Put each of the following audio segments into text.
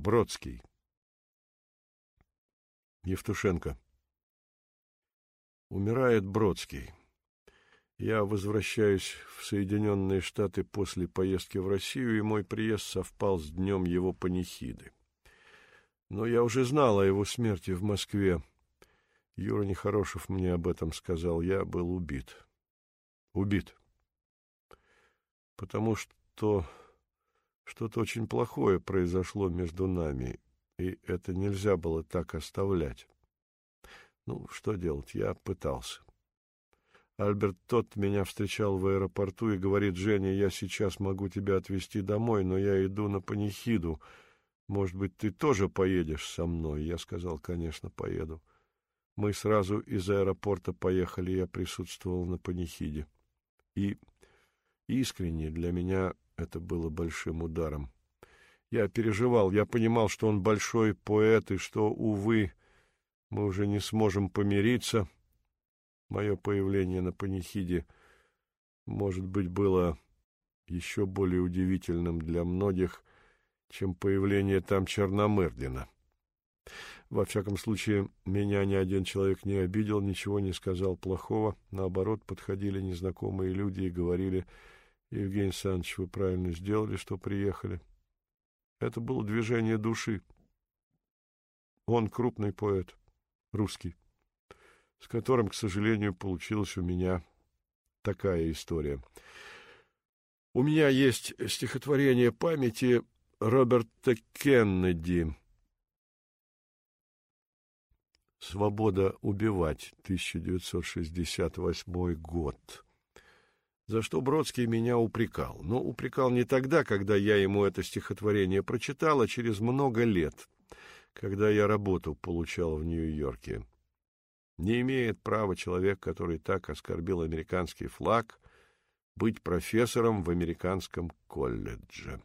Бродский. Евтушенко. Умирает Бродский. Я возвращаюсь в Соединенные Штаты после поездки в Россию, и мой приезд совпал с днем его панихиды. Но я уже знал о его смерти в Москве. Юра Нехорошев мне об этом сказал. Я был убит. Убит. Потому что что-то очень плохое произошло между нами, и это нельзя было так оставлять. Ну, что делать, я пытался. Альберт тот меня встречал в аэропорту и говорит, «Женя, я сейчас могу тебя отвезти домой, но я иду на панихиду. Может быть, ты тоже поедешь со мной?» Я сказал, «Конечно, поеду». Мы сразу из аэропорта поехали, я присутствовал на панихиде. И искренне для меня это было большим ударом. Я переживал, я понимал, что он большой поэт, и что, увы, мы уже не сможем помириться. Мое появление на панихиде, может быть, было еще более удивительным для многих, чем появление там Черномырдина. Во всяком случае, меня ни один человек не обидел, ничего не сказал плохого. Наоборот, подходили незнакомые люди и говорили, «Евгений Александрович, вы правильно сделали, что приехали». Это было движение души. Он крупный поэт, русский, с которым, к сожалению, получилась у меня такая история. У меня есть стихотворение памяти Роберта Кеннеди «Свобода убивать», 1968 год. За что Бродский меня упрекал. Но упрекал не тогда, когда я ему это стихотворение прочитал, а через много лет, когда я работу получал в Нью-Йорке. Не имеет права человек, который так оскорбил американский флаг, быть профессором в американском колледже.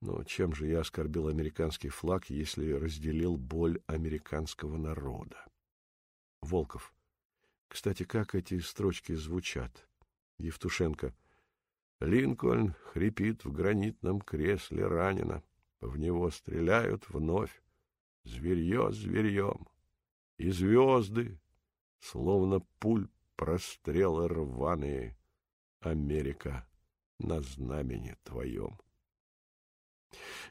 Но чем же я оскорбил американский флаг, если разделил боль американского народа? Волков. Кстати, как эти строчки звучат? Евтушенко. Линкольн хрипит в гранитном кресле ранено. В него стреляют вновь. Зверье зверьем. И звезды, словно пуль прострелы рваные. Америка на знамени твоем.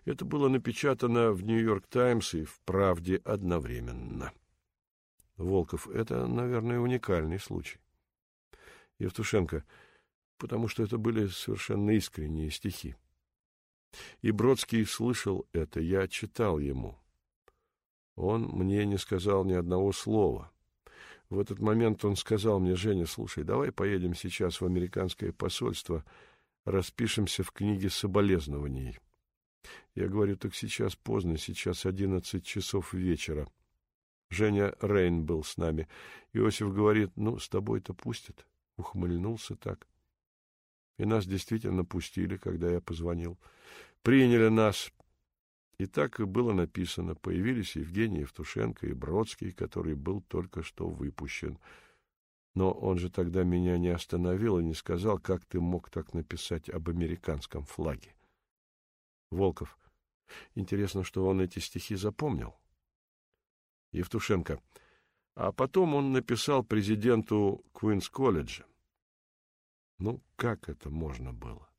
Это было напечатано в «Нью-Йорк Таймс» и в «Правде» одновременно. Волков, это, наверное, уникальный случай. Евтушенко, потому что это были совершенно искренние стихи. И Бродский слышал это, я читал ему. Он мне не сказал ни одного слова. В этот момент он сказал мне, Женя, слушай, давай поедем сейчас в американское посольство, распишемся в книге соболезнований. Я говорю, так сейчас поздно, сейчас одиннадцать часов вечера. Женя Рейн был с нами. Иосиф говорит, ну, с тобой-то пустят. Ухмыльнулся так. И нас действительно пустили, когда я позвонил. Приняли нас. И так и было написано. Появились Евгений Евтушенко и Бродский, который был только что выпущен. Но он же тогда меня не остановил и не сказал, как ты мог так написать об американском флаге. Волков. Интересно, что он эти стихи запомнил. Евтушенко. А потом он написал президенту Куинс-колледжа. Ну, как это можно было?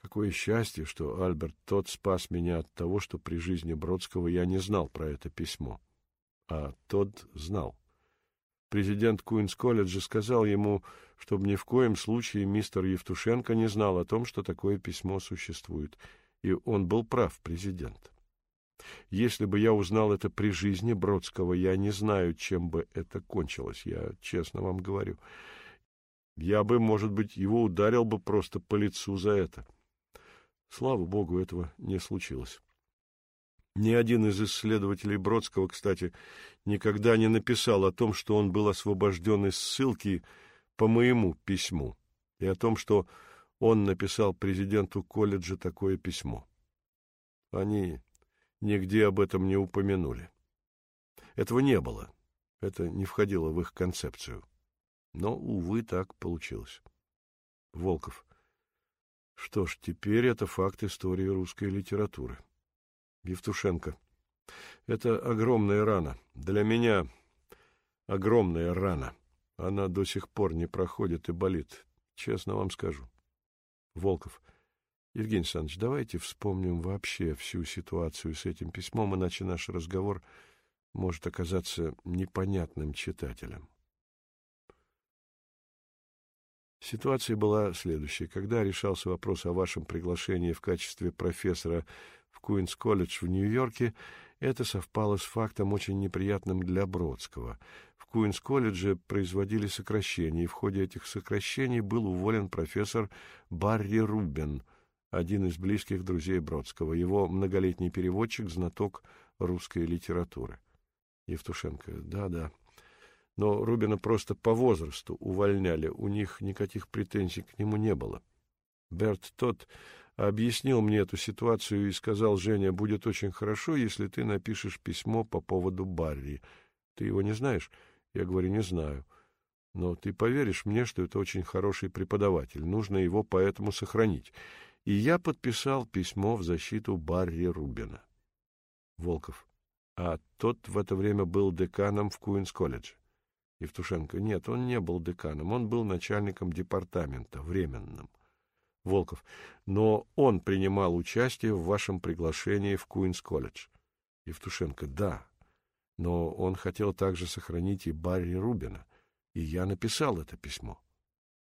Какое счастье, что Альберт тот спас меня от того, что при жизни Бродского я не знал про это письмо. А тот знал. Президент Куинс-колледжа сказал ему, чтобы ни в коем случае мистер Евтушенко не знал о том, что такое письмо существует. И он был прав, президент. Если бы я узнал это при жизни Бродского, я не знаю, чем бы это кончилось, я честно вам говорю. Я бы, может быть, его ударил бы просто по лицу за это. Слава богу, этого не случилось. Ни один из исследователей Бродского, кстати, никогда не написал о том, что он был освобожден из ссылки по моему письму, и о том, что он написал президенту колледжа такое письмо. Они нигде об этом не упомянули. Этого не было. Это не входило в их концепцию. Но, увы, так получилось. Волков. Что ж, теперь это факт истории русской литературы. Евтушенко. Это огромная рана. Для меня огромная рана. Она до сих пор не проходит и болит. Честно вам скажу. Волков. Евгений Александрович, давайте вспомним вообще всю ситуацию с этим письмом, иначе наш разговор может оказаться непонятным читателям. Ситуация была следующая. Когда решался вопрос о вашем приглашении в качестве профессора в Куинс-колледж в Нью-Йорке, это совпало с фактом очень неприятным для Бродского. В Куинс-колледже производили сокращения, и в ходе этих сокращений был уволен профессор Барри Рубен, один из близких друзей Бродского, его многолетний переводчик, знаток русской литературы. Евтушенко. Да-да. Но Рубина просто по возрасту увольняли, у них никаких претензий к нему не было. Берт тот объяснил мне эту ситуацию и сказал, Женя, будет очень хорошо, если ты напишешь письмо по поводу Барри. Ты его не знаешь? Я говорю, не знаю. Но ты поверишь мне, что это очень хороший преподаватель. Нужно его поэтому сохранить. И я подписал письмо в защиту Барри Рубина. Волков. А тот в это время был деканом в Куинс-колледже. Евтушенко. Нет, он не был деканом, он был начальником департамента, временным. Волков. Но он принимал участие в вашем приглашении в Куинс-колледж. Евтушенко. Да. Но он хотел также сохранить и Барри Рубина. И я написал это письмо.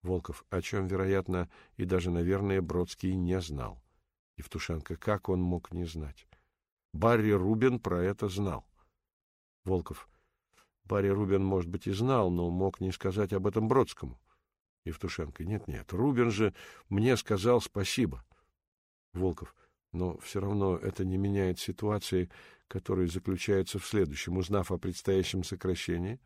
Волков, о чем, вероятно, и даже, наверное, Бродский не знал. Евтушенко. Как он мог не знать? Барри Рубин про это знал. Волков. Барри Рубин, может быть, и знал, но мог не сказать об этом Бродскому. Евтушенко. Нет-нет, Рубин же мне сказал спасибо. Волков. Но все равно это не меняет ситуации, которая заключается в следующем. Узнав о предстоящем сокращении,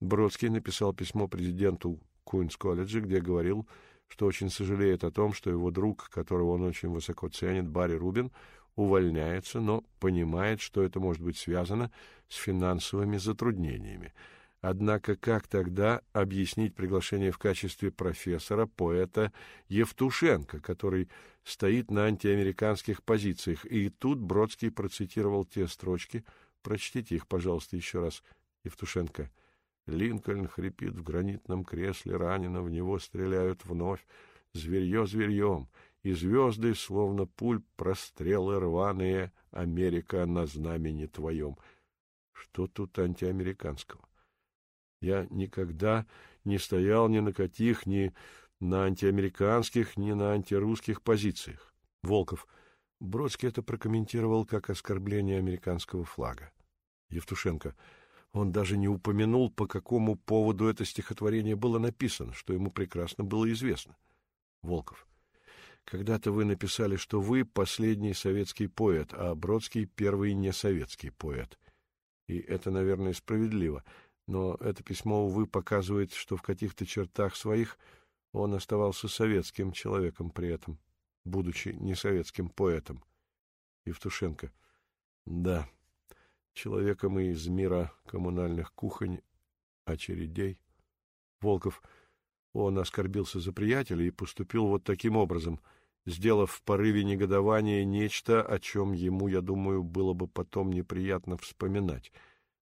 Бродский написал письмо президенту Куинс-колледжа, где говорил, что очень сожалеет о том, что его друг, которого он очень высоко ценит, Барри Рубин, увольняется, но понимает, что это может быть связано с финансовыми затруднениями. Однако как тогда объяснить приглашение в качестве профессора поэта Евтушенко, который стоит на антиамериканских позициях? И тут Бродский процитировал те строчки. Прочтите их, пожалуйста, еще раз, Евтушенко. Линкольн хрипит в гранитном кресле, ранено, в него стреляют вновь. Зверье зверьем, и звезды, словно пуль, прострелы рваные, Америка на знамени твоем. Что тут антиамериканского? Я никогда не стоял ни на каких, ни на антиамериканских, ни на антирусских позициях. Волков. Бродский это прокомментировал как оскорбление американского флага. Евтушенко. Он даже не упомянул, по какому поводу это стихотворение было написано, что ему прекрасно было известно. Волков. Когда-то вы написали, что вы последний советский поэт, а Бродский первый несоветский поэт. И это, наверное, справедливо. Но это письмо, увы, показывает, что в каких-то чертах своих он оставался советским человеком при этом, будучи несоветским поэтом. Евтушенко. Да, человеком из мира коммунальных кухонь, очередей. Волков. Он оскорбился за приятеля и поступил вот таким образом — сделав в порыве негодования нечто, о чем ему, я думаю, было бы потом неприятно вспоминать,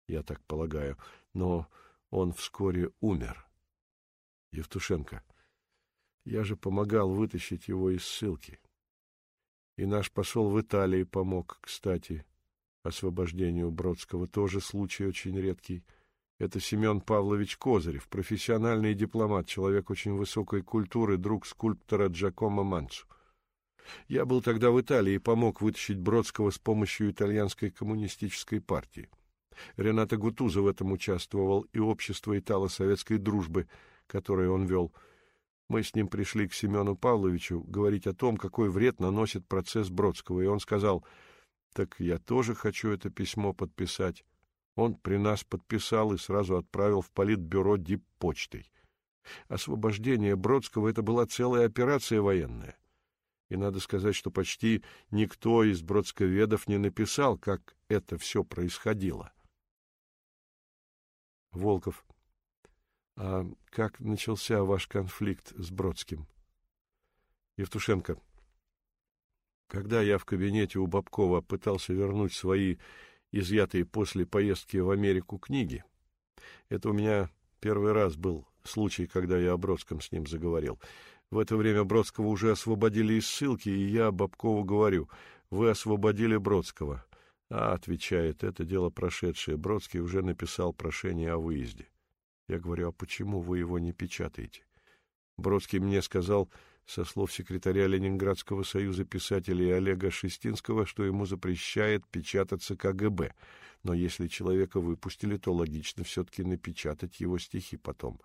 я так полагаю, но он вскоре умер. Евтушенко. Я же помогал вытащить его из ссылки. И наш посол в Италии помог, кстати, освобождению Бродского. Тоже случай очень редкий. Это Семен Павлович Козырев, профессиональный дипломат, человек очень высокой культуры, друг скульптора Джакомо Манцу. Я был тогда в Италии и помог вытащить Бродского с помощью итальянской коммунистической партии. Рената Гутуза в этом участвовал и общество итало-советской дружбы, которое он вел. Мы с ним пришли к Семену Павловичу говорить о том, какой вред наносит процесс Бродского, и он сказал, «Так я тоже хочу это письмо подписать». Он при нас подписал и сразу отправил в политбюро диппочтой. Освобождение Бродского — это была целая операция военная и надо сказать, что почти никто из бродсковедов не написал, как это все происходило. Волков. А как начался ваш конфликт с Бродским? Евтушенко, когда я в кабинете у Бабкова пытался вернуть свои изъятые после поездки в Америку книги, это у меня первый раз был случай, когда я о Бродском с ним заговорил. В это время Бродского уже освободили из ссылки, и я Бабкову говорю, вы освободили Бродского. А, отвечает, это дело прошедшее. Бродский уже написал прошение о выезде. Я говорю, а почему вы его не печатаете? Бродский мне сказал, со слов секретаря Ленинградского союза писателей Олега Шестинского, что ему запрещает печататься КГБ. Но если человека выпустили, то логично все-таки напечатать его стихи потом.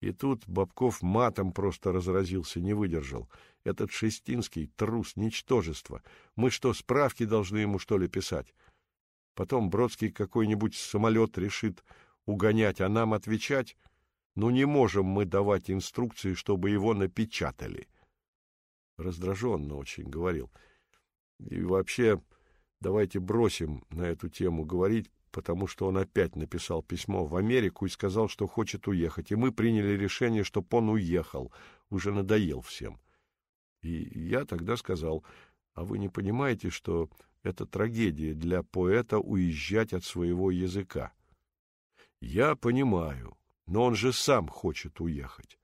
И тут Бабков матом просто разразился, не выдержал. Этот Шестинский — трус, ничтожество. Мы что, справки должны ему, что ли, писать? Потом Бродский какой-нибудь самолет решит угонять, а нам отвечать? Ну, не можем мы давать инструкции, чтобы его напечатали. Раздраженно очень говорил. И вообще, давайте бросим на эту тему говорить, потому что он опять написал письмо в Америку и сказал, что хочет уехать. И мы приняли решение, чтобы он уехал. Уже надоел всем. И я тогда сказал, а вы не понимаете, что это трагедия для поэта уезжать от своего языка? Я понимаю, но он же сам хочет уехать.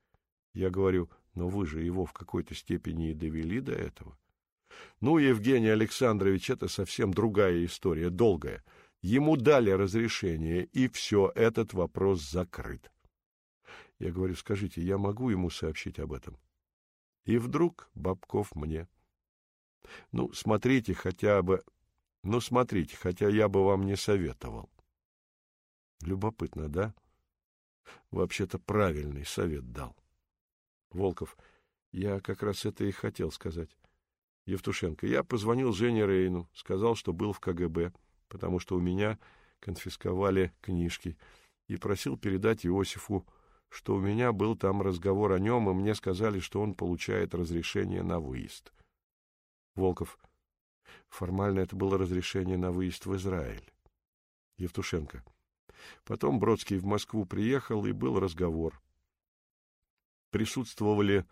Я говорю, но вы же его в какой-то степени и довели до этого. Ну, Евгений Александрович, это совсем другая история, долгая. Ему дали разрешение, и все, этот вопрос закрыт. Я говорю, скажите, я могу ему сообщить об этом? И вдруг Бабков мне. Ну, смотрите хотя бы... Ну, смотрите, хотя я бы вам не советовал. Любопытно, да? Вообще-то правильный совет дал. Волков, я как раз это и хотел сказать. Евтушенко, я позвонил Жене Рейну, сказал, что был в КГБ потому что у меня конфисковали книжки, и просил передать Иосифу, что у меня был там разговор о нем, и мне сказали, что он получает разрешение на выезд. Волков. Формально это было разрешение на выезд в Израиль. Евтушенко. Потом Бродский в Москву приехал, и был разговор. Присутствовали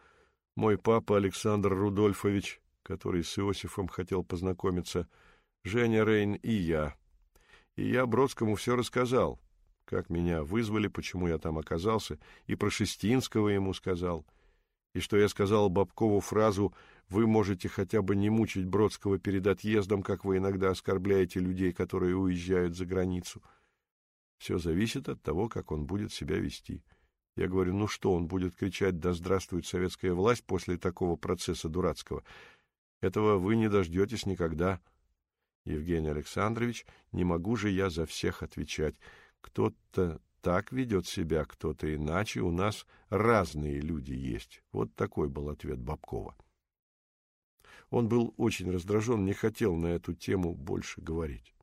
мой папа Александр Рудольфович, который с Иосифом хотел познакомиться, Женя Рейн и я. И я Бродскому все рассказал, как меня вызвали, почему я там оказался, и про Шестинского ему сказал, и что я сказал Бабкову фразу «Вы можете хотя бы не мучить Бродского перед отъездом, как вы иногда оскорбляете людей, которые уезжают за границу». Все зависит от того, как он будет себя вести. Я говорю, ну что, он будет кричать «Да здравствует советская власть» после такого процесса дурацкого? Этого вы не дождетесь никогда. Евгений Александрович, не могу же я за всех отвечать. Кто-то так ведет себя, кто-то иначе. У нас разные люди есть. Вот такой был ответ Бабкова. Он был очень раздражен, не хотел на эту тему больше говорить.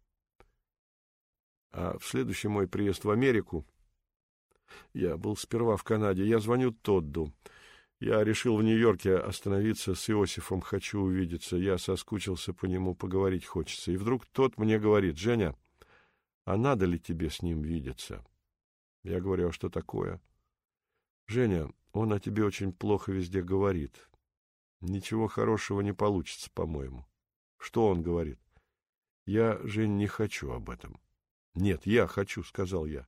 А в следующий мой приезд в Америку, я был сперва в Канаде, я звоню Тодду. Я решил в Нью-Йорке остановиться с Иосифом, хочу увидеться. Я соскучился по нему, поговорить хочется. И вдруг тот мне говорит, Женя, а надо ли тебе с ним видеться? Я говорю, а что такое? Женя, он о тебе очень плохо везде говорит. Ничего хорошего не получится, по-моему. Что он говорит? Я, Жень, не хочу об этом. Нет, я хочу, сказал я.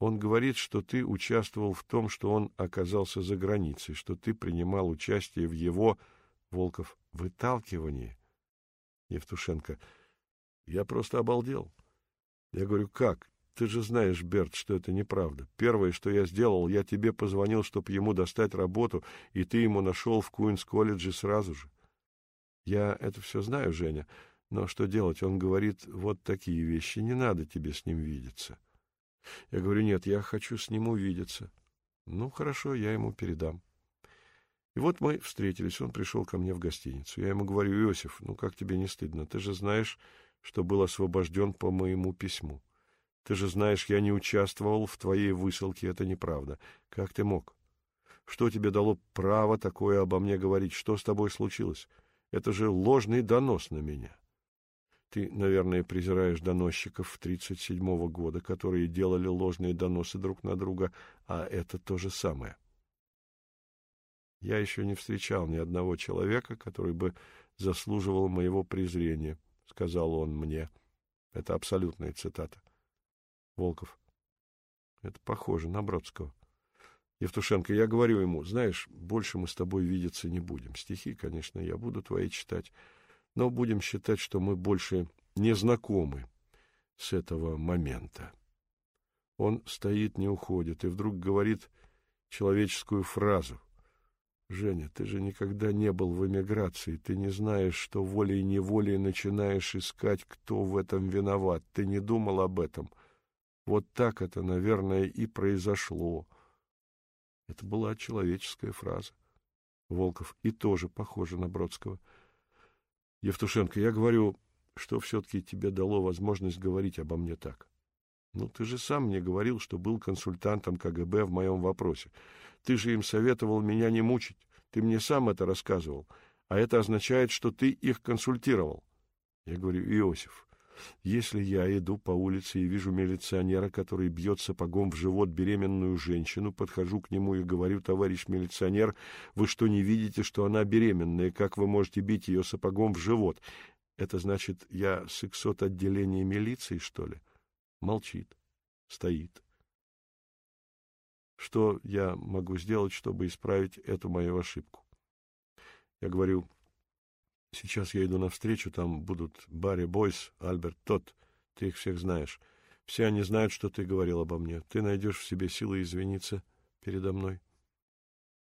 Он говорит, что ты участвовал в том, что он оказался за границей, что ты принимал участие в его, Волков, выталкивании. Евтушенко, я просто обалдел. Я говорю, как? Ты же знаешь, Берт, что это неправда. Первое, что я сделал, я тебе позвонил, чтобы ему достать работу, и ты ему нашел в Куинс-колледже сразу же. Я это все знаю, Женя, но что делать? Он говорит вот такие вещи, не надо тебе с ним видеться. Я говорю, нет, я хочу с ним увидеться. Ну, хорошо, я ему передам. И вот мы встретились, он пришел ко мне в гостиницу. Я ему говорю, Иосиф, ну как тебе не стыдно? Ты же знаешь, что был освобожден по моему письму. Ты же знаешь, я не участвовал в твоей высылке, это неправда. Как ты мог? Что тебе дало право такое обо мне говорить? Что с тобой случилось? Это же ложный донос на меня. Ты, наверное, презираешь доносчиков 37-го года, которые делали ложные доносы друг на друга, а это то же самое. Я еще не встречал ни одного человека, который бы заслуживал моего презрения, — сказал он мне. Это абсолютная цитата. Волков. Это похоже на Бродского. Евтушенко, я говорю ему, знаешь, больше мы с тобой видеться не будем. Стихи, конечно, я буду твои читать, но будем считать, что мы больше не знакомы с этого момента. Он стоит, не уходит, и вдруг говорит человеческую фразу. Женя, ты же никогда не был в эмиграции, ты не знаешь, что волей-неволей начинаешь искать, кто в этом виноват. Ты не думал об этом. Вот так это, наверное, и произошло. Это была человеческая фраза. Волков и тоже похоже на Бродского. Евтушенко, я говорю, что все-таки тебе дало возможность говорить обо мне так. Ну, ты же сам мне говорил, что был консультантом КГБ в моем вопросе. Ты же им советовал меня не мучить. Ты мне сам это рассказывал. А это означает, что ты их консультировал. Я говорю, Иосиф, если я иду по улице и вижу милиционера, который бьет сапогом в живот беременную женщину, подхожу к нему и говорю, товарищ милиционер, вы что, не видите, что она беременная? Как вы можете бить ее сапогом в живот? Это значит, я сексот отделения милиции, что ли? Молчит, стоит. Что я могу сделать, чтобы исправить эту мою ошибку? Я говорю, сейчас я иду навстречу, там будут Барри Бойс, Альберт Тот, ты их всех знаешь. Все они знают, что ты говорил обо мне. Ты найдешь в себе силы извиниться передо мной.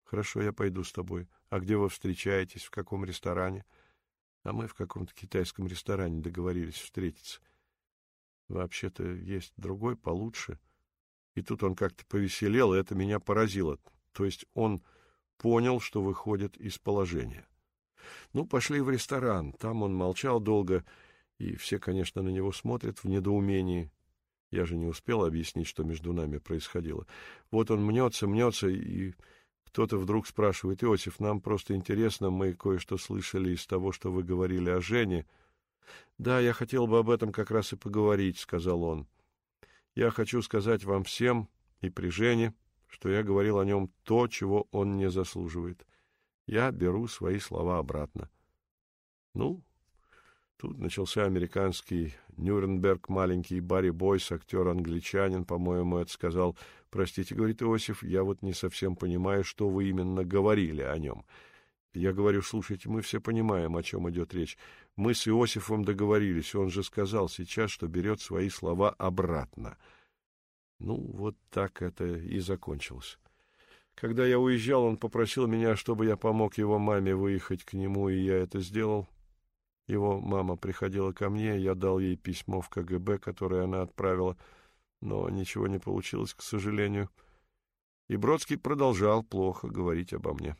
Хорошо, я пойду с тобой. А где вы встречаетесь? В каком ресторане? А мы в каком-то китайском ресторане договорились встретиться. Вообще-то есть другой получше. И тут он как-то повеселел, и это меня поразило. То есть он понял, что выходит из положения. Ну, пошли в ресторан. Там он молчал долго, и все, конечно, на него смотрят в недоумении. Я же не успел объяснить, что между нами происходило. Вот он мнется, мнется, и кто-то вдруг спрашивает, «Иосиф, нам просто интересно, мы кое-что слышали из того, что вы говорили о Жене». «Да, я хотел бы об этом как раз и поговорить», — сказал он. Я хочу сказать вам всем и при Жене, что я говорил о нем то, чего он не заслуживает. Я беру свои слова обратно. Ну, тут начался американский Нюрнберг, маленький Барри Бойс, актер-англичанин, по-моему, это сказал. Простите, говорит Иосиф, я вот не совсем понимаю, что вы именно говорили о нем. Я говорю, слушайте, мы все понимаем, о чем идет речь. Мы с Иосифом договорились, он же сказал сейчас, что берет свои слова обратно. Ну, вот так это и закончилось. Когда я уезжал, он попросил меня, чтобы я помог его маме выехать к нему, и я это сделал. Его мама приходила ко мне, я дал ей письмо в КГБ, которое она отправила, но ничего не получилось, к сожалению. И Бродский продолжал плохо говорить обо мне.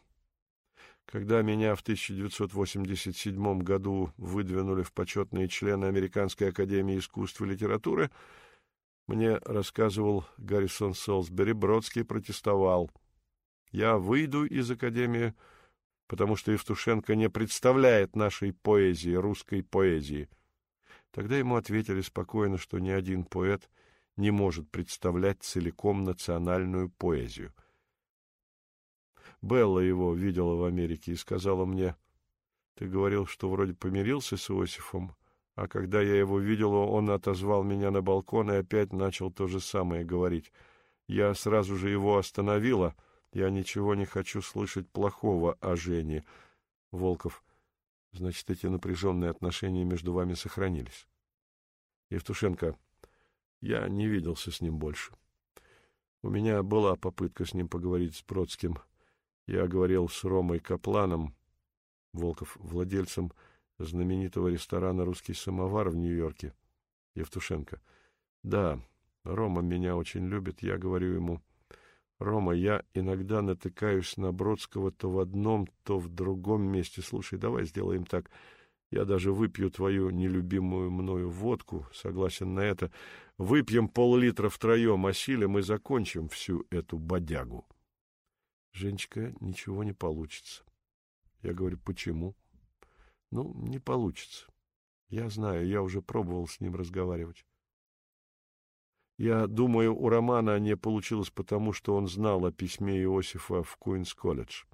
Когда меня в 1987 году выдвинули в почетные члены Американской академии искусств и литературы, мне рассказывал Гаррисон Солсбери, Бродский протестовал. Я выйду из академии, потому что Евтушенко не представляет нашей поэзии, русской поэзии. Тогда ему ответили спокойно, что ни один поэт не может представлять целиком национальную поэзию — Белла его видела в Америке и сказала мне, «Ты говорил, что вроде помирился с Иосифом, а когда я его видела, он отозвал меня на балкон и опять начал то же самое говорить. Я сразу же его остановила. Я ничего не хочу слышать плохого о Жене». Волков, значит, эти напряженные отношения между вами сохранились. Евтушенко, я не виделся с ним больше. У меня была попытка с ним поговорить с Бродским — я говорил с Ромой Капланом, Волков, владельцем знаменитого ресторана «Русский самовар» в Нью-Йорке. Евтушенко. Да, Рома меня очень любит. Я говорю ему, Рома, я иногда натыкаюсь на Бродского то в одном, то в другом месте. Слушай, давай сделаем так. Я даже выпью твою нелюбимую мною водку, согласен на это. Выпьем пол-литра втроем, осилим и закончим всю эту бодягу. Женечка, ничего не получится. Я говорю, почему? Ну, не получится. Я знаю, я уже пробовал с ним разговаривать. Я думаю, у Романа не получилось потому, что он знал о письме Иосифа в Куинс-колледж.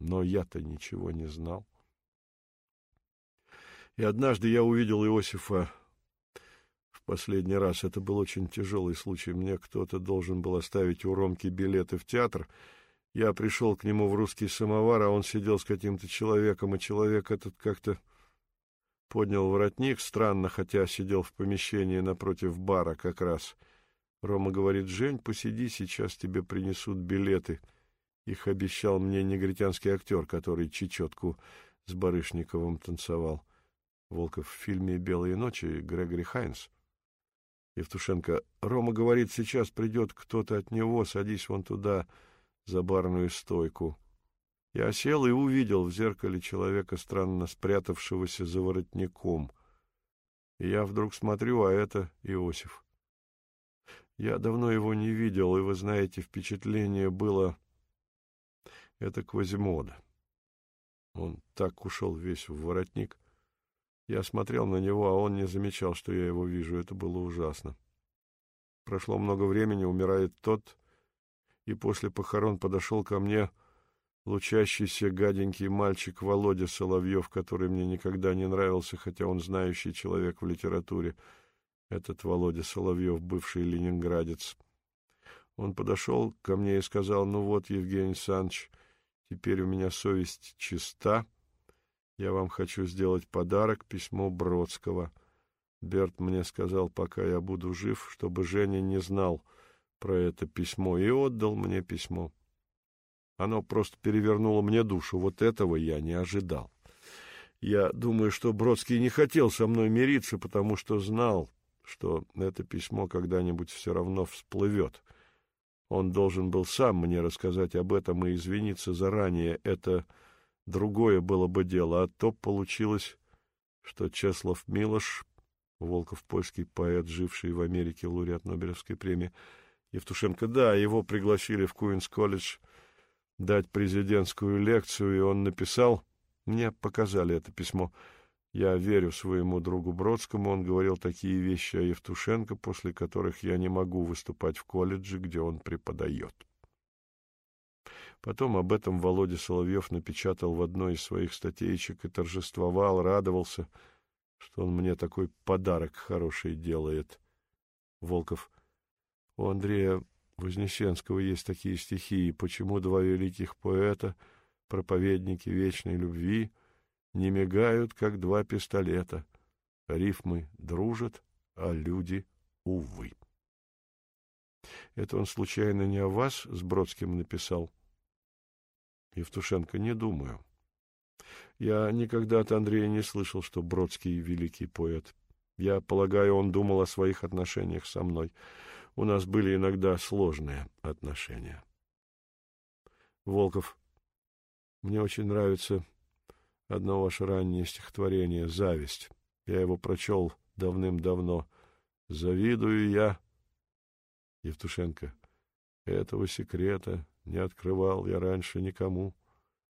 Но я-то ничего не знал. И однажды я увидел Иосифа в последний раз. Это был очень тяжелый случай. Мне кто-то должен был оставить у Ромки билеты в театр. Я пришел к нему в русский самовар, а он сидел с каким-то человеком, и человек этот как-то поднял воротник, странно, хотя сидел в помещении напротив бара как раз. Рома говорит, «Жень, посиди, сейчас тебе принесут билеты». Их обещал мне негритянский актер, который чечетку с Барышниковым танцевал. Волков в фильме «Белые ночи» Грегори Хайнс. Евтушенко, Рома говорит, сейчас придет кто-то от него, садись вон туда, за барную стойку. Я сел и увидел в зеркале человека, странно спрятавшегося за воротником. И я вдруг смотрю, а это Иосиф. Я давно его не видел, и, вы знаете, впечатление было... Это Квазимода. Он так ушел весь в воротник. Я смотрел на него, а он не замечал, что я его вижу. Это было ужасно. Прошло много времени, умирает тот, и после похорон подошел ко мне лучащийся гаденький мальчик Володя Соловьев, который мне никогда не нравился, хотя он знающий человек в литературе. Этот Володя Соловьев, бывший ленинградец. Он подошел ко мне и сказал, ну вот, Евгений Александрович, теперь у меня совесть чиста, я вам хочу сделать подарок, письмо Бродского. Берт мне сказал, пока я буду жив, чтобы Женя не знал про это письмо, и отдал мне письмо. Оно просто перевернуло мне душу. Вот этого я не ожидал. Я думаю, что Бродский не хотел со мной мириться, потому что знал, что это письмо когда-нибудь все равно всплывет. Он должен был сам мне рассказать об этом и извиниться заранее. Это другое было бы дело, а то получилось, что Чеслов Милош, Волков польский поэт, живший в Америке, лауреат Нобелевской премии, Евтушенко, да, его пригласили в Куинс-колледж дать президентскую лекцию, и он написал, мне показали это письмо, я верю своему другу Бродскому, он говорил такие вещи о Евтушенко, после которых я не могу выступать в колледже, где он преподает. Потом об этом Володя Соловьев напечатал в одной из своих статейчик и торжествовал, радовался, что он мне такой подарок хороший делает. Волков. У Андрея Вознесенского есть такие стихи, почему два великих поэта, проповедники вечной любви, не мигают, как два пистолета. Рифмы дружат, а люди — увы. Это он случайно не о вас с Бродским написал? Евтушенко, не думаю. Я никогда от Андрея не слышал, что Бродский — великий поэт. Я полагаю, он думал о своих отношениях со мной. У нас были иногда сложные отношения. Волков. Мне очень нравится одно ваше раннее стихотворение «Зависть». Я его прочел давным-давно. «Завидую я...» Евтушенко. Этого секрета не открывал я раньше никому.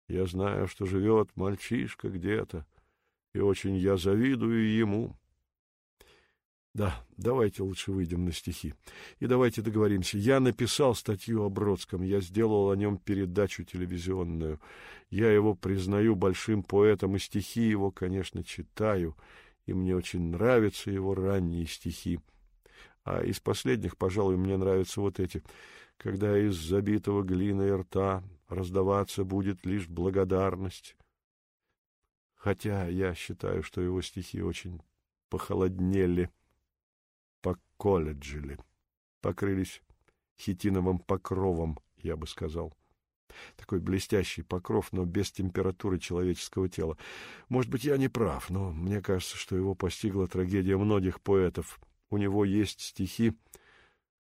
Я знаю, что живет мальчишка где-то, и очень я завидую ему. Да, давайте лучше выйдем на стихи. И давайте договоримся. Я написал статью о Бродском, я сделал о нем передачу телевизионную. Я его признаю большим поэтом, и стихи его, конечно, читаю, и мне очень нравятся его ранние стихи. А из последних, пожалуй, мне нравятся вот эти. Когда из забитого глиной рта раздаваться будет лишь благодарность. Хотя я считаю, что его стихи очень похолоднели поколеджили, покрылись хитиновым покровом, я бы сказал. Такой блестящий покров, но без температуры человеческого тела. Может быть, я не прав, но мне кажется, что его постигла трагедия многих поэтов. У него есть стихи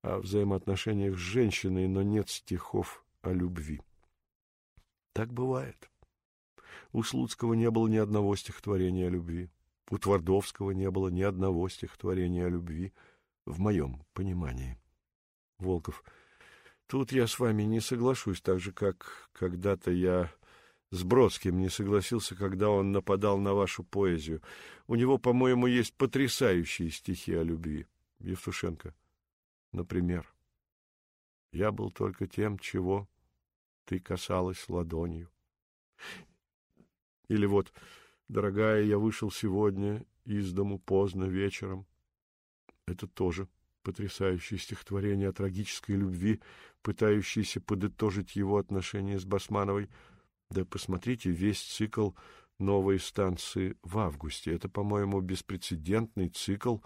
о взаимоотношениях с женщиной, но нет стихов о любви. Так бывает. У Слуцкого не было ни одного стихотворения о любви. У Твардовского не было ни одного стихотворения о любви в моем понимании. Волков. Тут я с вами не соглашусь, так же, как когда-то я с Бродским не согласился, когда он нападал на вашу поэзию. У него, по-моему, есть потрясающие стихи о любви. Евтушенко. Например. Я был только тем, чего ты касалась ладонью. Или вот «Дорогая, я вышел сегодня из дому поздно вечером». Это тоже потрясающее стихотворение о трагической любви, пытающееся подытожить его отношения с Басмановой. Да посмотрите весь цикл новой станции в августе. Это, по-моему, беспрецедентный цикл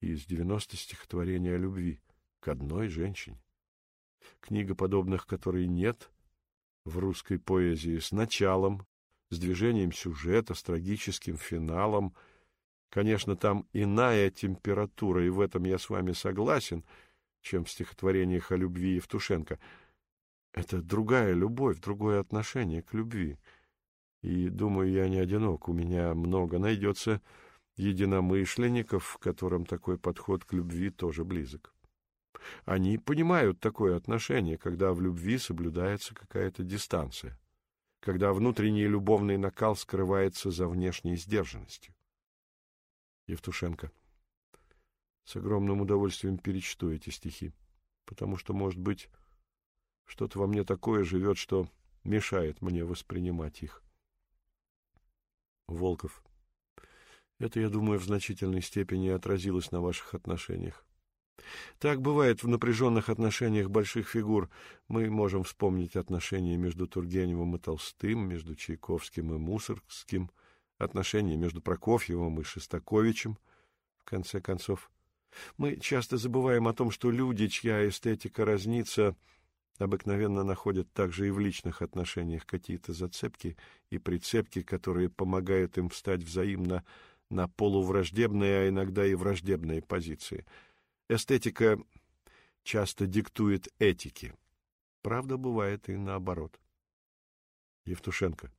из 90 стихотворений о любви к одной женщине. Книга, подобных которой нет в русской поэзии, с началом, с движением сюжета, с трагическим финалом. Конечно, там иная температура, и в этом я с вами согласен, чем в стихотворениях о любви Евтушенко. Это другая любовь, другое отношение к любви. И, думаю, я не одинок. У меня много найдется единомышленников, которым такой подход к любви тоже близок. Они понимают такое отношение, когда в любви соблюдается какая-то дистанция, когда внутренний любовный накал скрывается за внешней сдержанностью. Евтушенко. С огромным удовольствием перечту эти стихи, потому что, может быть, что-то во мне такое живет, что мешает мне воспринимать их. Волков. Это, я думаю, в значительной степени отразилось на ваших отношениях. Так бывает в напряженных отношениях больших фигур. Мы можем вспомнить отношения между Тургеневым и Толстым, между Чайковским и Мусоргским, отношения между Прокофьевым и Шестаковичем, в конце концов. Мы часто забываем о том, что люди, чья эстетика разнится, обыкновенно находят также и в личных отношениях какие-то зацепки и прицепки, которые помогают им встать взаимно на полувраждебные, а иногда и враждебные позиции — Эстетика часто диктует этики. Правда, бывает и наоборот. Евтушенко.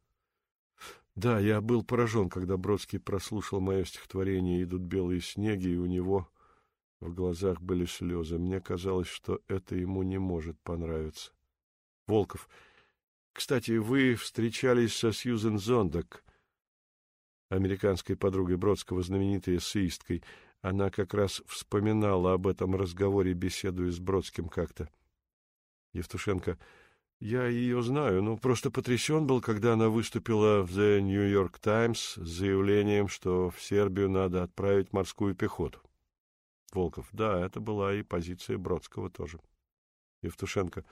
Да, я был поражен, когда Бродский прослушал мое стихотворение «Идут белые снеги», и у него в глазах были слезы. Мне казалось, что это ему не может понравиться. Волков. Кстати, вы встречались со Сьюзен Зондак, американской подругой Бродского, знаменитой эссеисткой. Она как раз вспоминала об этом разговоре, беседуя с Бродским как-то. Евтушенко. Я ее знаю, но просто потрясен был, когда она выступила в The New York Times с заявлением, что в Сербию надо отправить морскую пехоту. Волков. Да, это была и позиция Бродского тоже. Евтушенко.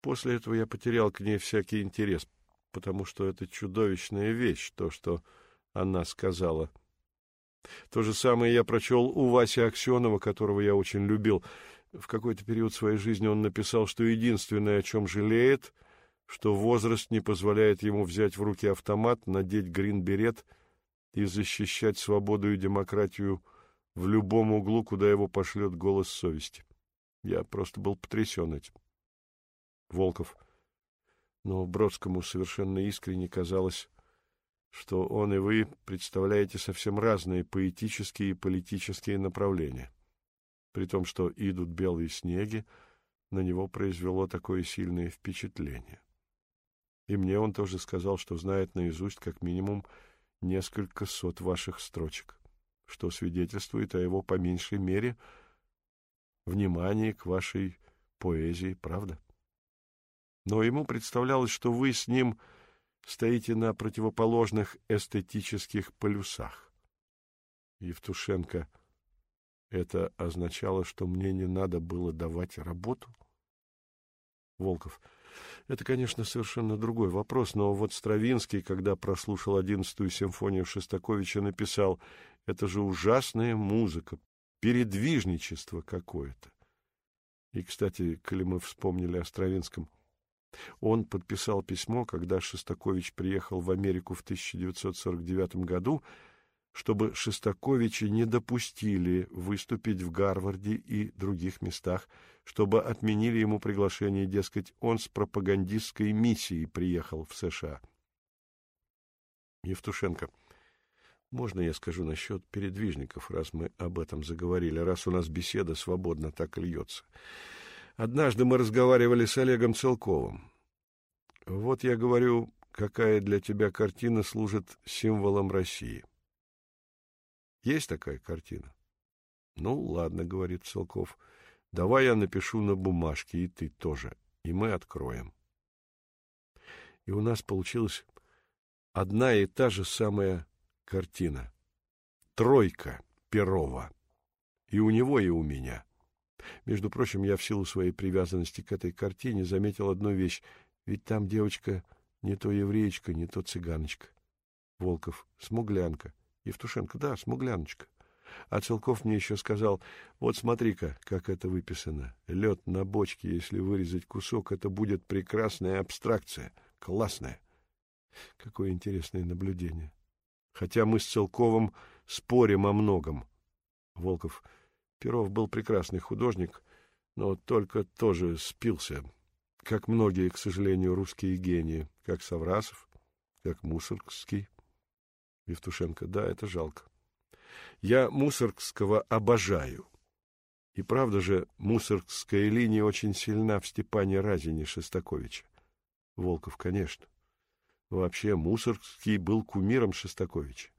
После этого я потерял к ней всякий интерес, потому что это чудовищная вещь, то, что она сказала. — то же самое я прочел у Васи Аксенова, которого я очень любил. В какой-то период своей жизни он написал, что единственное, о чем жалеет, что возраст не позволяет ему взять в руки автомат, надеть грин-берет и защищать свободу и демократию в любом углу, куда его пошлет голос совести. Я просто был потрясен этим. Волков. Но Бродскому совершенно искренне казалось, что он и вы представляете совсем разные поэтические и политические направления. При том, что идут белые снеги, на него произвело такое сильное впечатление. И мне он тоже сказал, что знает наизусть как минимум несколько сот ваших строчек, что свидетельствует о его по меньшей мере внимании к вашей поэзии, правда? Но ему представлялось, что вы с ним стоите на противоположных эстетических полюсах. Евтушенко, это означало, что мне не надо было давать работу? Волков, это, конечно, совершенно другой вопрос, но вот Стравинский, когда прослушал одиннадцатую симфонию Шостаковича, написал, это же ужасная музыка, передвижничество какое-то. И, кстати, коли мы вспомнили о Стравинском, он подписал письмо, когда Шестакович приехал в Америку в 1949 году, чтобы Шестаковича не допустили выступить в Гарварде и других местах, чтобы отменили ему приглашение, дескать, он с пропагандистской миссией приехал в США. Евтушенко. Можно я скажу насчет передвижников, раз мы об этом заговорили, раз у нас беседа свободно так льется. Однажды мы разговаривали с Олегом Целковым. Вот я говорю, какая для тебя картина служит символом России. Есть такая картина? Ну, ладно, говорит Целков. Давай я напишу на бумажке, и ты тоже, и мы откроем. И у нас получилась одна и та же самая картина. Тройка Перова. И у него, и у меня. Между прочим, я в силу своей привязанности к этой картине заметил одну вещь. Ведь там девочка не то евреечка, не то цыганочка. Волков — смуглянка. Евтушенко — да, смугляночка. А Целков мне еще сказал, вот смотри-ка, как это выписано. Лед на бочке, если вырезать кусок, это будет прекрасная абстракция, классная. Какое интересное наблюдение. Хотя мы с Целковым спорим о многом. Волков. Перов был прекрасный художник, но только тоже спился, как многие, к сожалению, русские гении, как Саврасов, как Мусоргский. Евтушенко. Да, это жалко. Я Мусоргского обожаю. И правда же, Мусоргская линия очень сильна в Степане Разине Шестаковича. Волков, конечно. Вообще, Мусоргский был кумиром Шестаковича.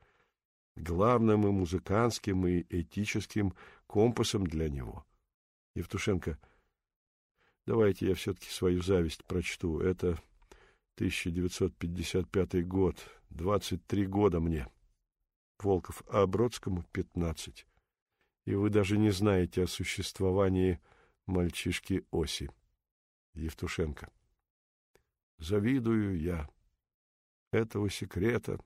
Главным и музыкантским, и этическим компасом для него. Евтушенко, давайте я все-таки свою зависть прочту. Это 1955 год, 23 года мне. Волков, а Бродскому пятнадцать. И вы даже не знаете о существовании мальчишки Оси. Евтушенко. Завидую я. Этого секрета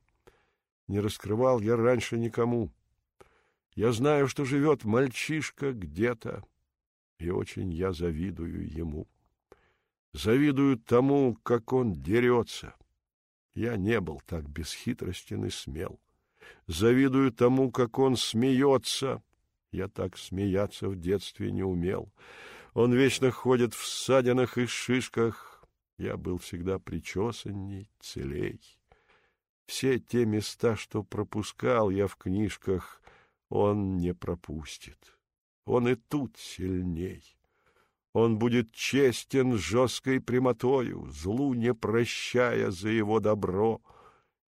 не раскрывал я раньше никому. Я знаю, что живет мальчишка где-то, и очень я завидую ему. Завидую тому, как он дерется. Я не был так бесхитростен и смел. Завидую тому, как он смеется. Я так смеяться в детстве не умел. Он вечно ходит в ссадинах и шишках. Я был всегда причесанней, целей. Все те места, что пропускал я в книжках, он не пропустит. Он и тут сильней. Он будет честен жесткой прямотою, злу не прощая за его добро —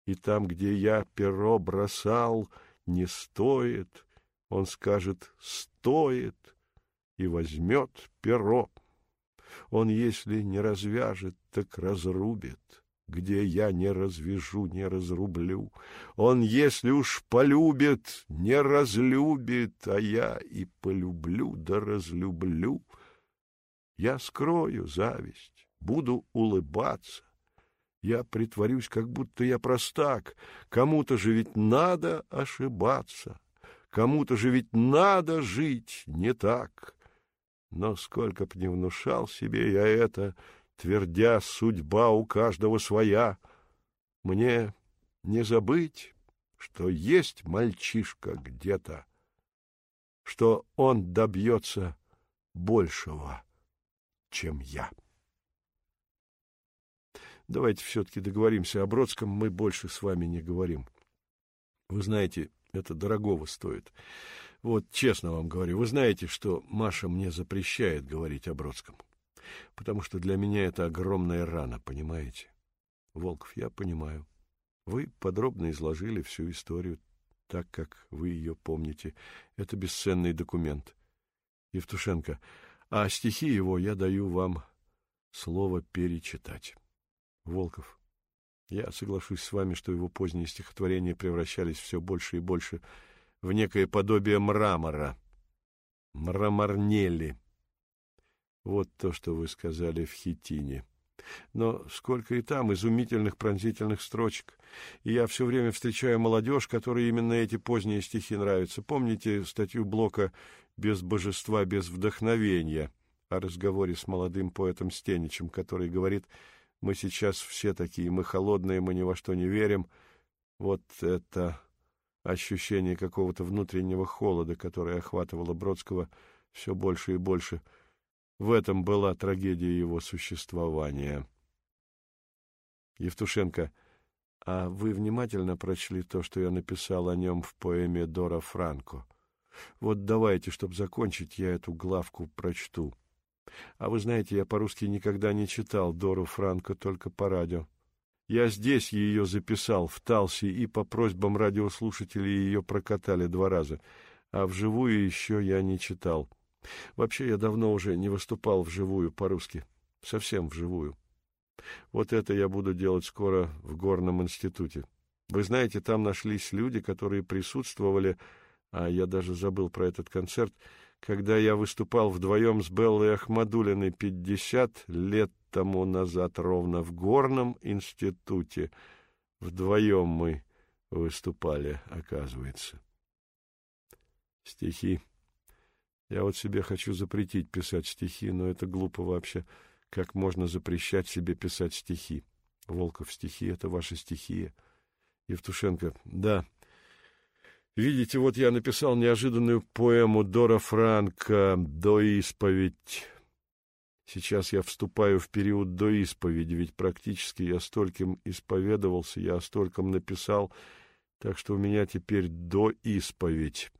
и там, где я перо бросал, не стоит, он скажет «стоит» и возьмет перо. Он, если не развяжет, так разрубит, где я не развяжу, не разрублю. Он, если уж полюбит, не разлюбит, а я и полюблю да разлюблю. Я скрою зависть, буду улыбаться, я притворюсь, как будто я простак. Кому-то же ведь надо ошибаться. Кому-то же ведь надо жить не так. Но сколько б не внушал себе я это, твердя, судьба у каждого своя, мне не забыть, что есть мальчишка где-то, что он добьется большего, чем я. Давайте все-таки договоримся о Бродском, мы больше с вами не говорим. Вы знаете, это дорогого стоит. Вот честно вам говорю, вы знаете, что Маша мне запрещает говорить о Бродском. Потому что для меня это огромная рана, понимаете? Волков, я понимаю. Вы подробно изложили всю историю, так как вы ее помните. Это бесценный документ. Евтушенко, а стихи его я даю вам слово перечитать. Волков. Я соглашусь с вами, что его поздние стихотворения превращались все больше и больше в некое подобие мрамора. Мраморнели. Вот то, что вы сказали в хитине. Но сколько и там изумительных пронзительных строчек. И я все время встречаю молодежь, которой именно эти поздние стихи нравятся. Помните статью Блока «Без божества, без вдохновения» о разговоре с молодым поэтом Стеничем, который говорит мы сейчас все такие, мы холодные, мы ни во что не верим. Вот это ощущение какого-то внутреннего холода, которое охватывало Бродского все больше и больше. В этом была трагедия его существования. Евтушенко, а вы внимательно прочли то, что я написал о нем в поэме Дора Франко? Вот давайте, чтобы закончить, я эту главку прочту. А вы знаете, я по-русски никогда не читал Дору Франко, только по радио. Я здесь ее записал, в Талсе, и по просьбам радиослушателей ее прокатали два раза, а вживую еще я не читал. Вообще, я давно уже не выступал вживую по-русски, совсем вживую. Вот это я буду делать скоро в горном институте. Вы знаете, там нашлись люди, которые присутствовали, а я даже забыл про этот концерт, когда я выступал вдвоем с Беллой Ахмадулиной пятьдесят лет тому назад ровно в горном институте. Вдвоем мы выступали, оказывается. Стихи. Я вот себе хочу запретить писать стихи, но это глупо вообще. Как можно запрещать себе писать стихи? Волков, стихи — это ваша стихия. Евтушенко, да. Видите, вот я написал неожиданную поэму Дора Франка «До исповедь». Сейчас я вступаю в период до исповеди, ведь практически я стольким исповедовался, я стольком написал, так что у меня теперь до исповедь.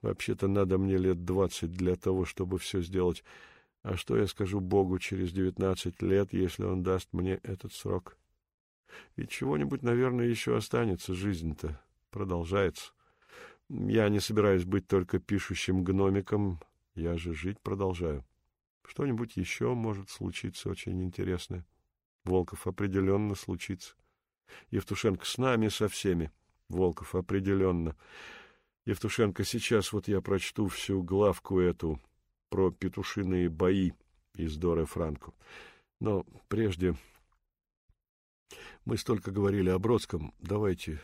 Вообще-то надо мне лет двадцать для того, чтобы все сделать. А что я скажу Богу через девятнадцать лет, если Он даст мне этот срок? Ведь чего-нибудь, наверное, еще останется, жизнь-то продолжается. Я не собираюсь быть только пишущим гномиком, я же жить продолжаю. Что-нибудь еще может случиться очень интересное. Волков определенно случится. Евтушенко с нами, со всеми. Волков определенно. Евтушенко, сейчас вот я прочту всю главку эту про петушиные бои из Доры Франко. Но прежде мы столько говорили о Бродском, давайте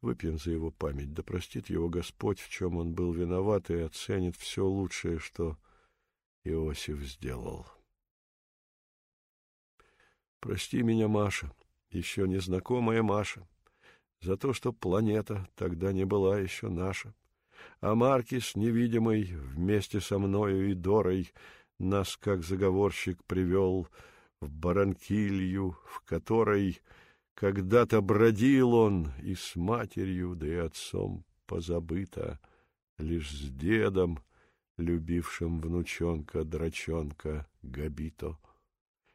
выпьем за его память. Да простит его Господь, в чем он был виноват, и оценит все лучшее, что Иосиф сделал. Прости меня, Маша, еще незнакомая Маша, за то, что планета тогда не была еще наша. А Маркис, невидимый, вместе со мною и Дорой, нас, как заговорщик, привел в Баранкилью, в которой когда-то бродил он и с матерью, да и отцом позабыто, лишь с дедом, любившим внучонка-драчонка Габито.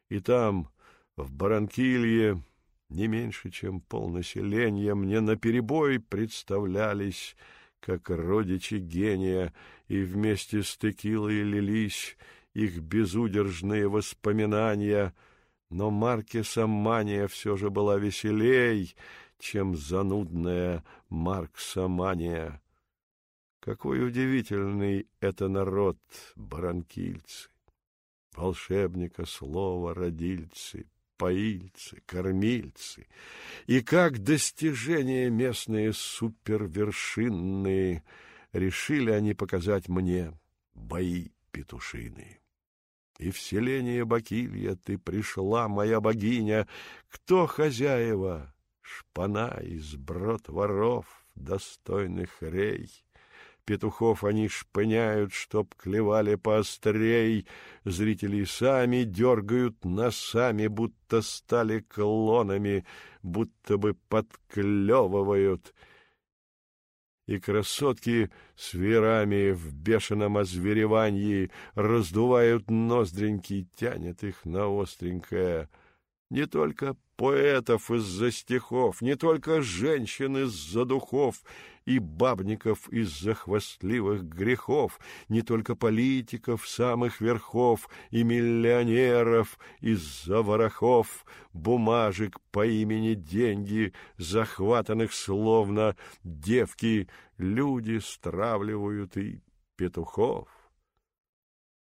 И там, в Баранкилье, не меньше, чем полнаселения, мне наперебой представлялись, как родичи гения, и вместе с текилой лились их безудержные воспоминания, но Маркеса мания все же была веселей, чем занудная Марксомания. Какой удивительный это народ, баранкильцы! Волшебника слова родильцы, поильцы, кормильцы, и как достижения местные супервершинные решили они показать мне бои петушиные. И в селение Бакилья ты пришла, моя богиня, кто хозяева? Шпана из брод воров, достойных рей. Петухов они шпыняют, чтоб клевали поострей. Зрители сами дергают носами, будто стали клонами, будто бы подклевывают — и красотки с верами в бешеном озверевании раздувают ноздреньки, тянет их на остренькое. Не только поэтов из-за стихов, не только женщин из-за духов и бабников из-за хвастливых грехов, не только политиков самых верхов и миллионеров из-за ворохов, бумажек по имени деньги, захватанных словно девки, люди стравливают и петухов.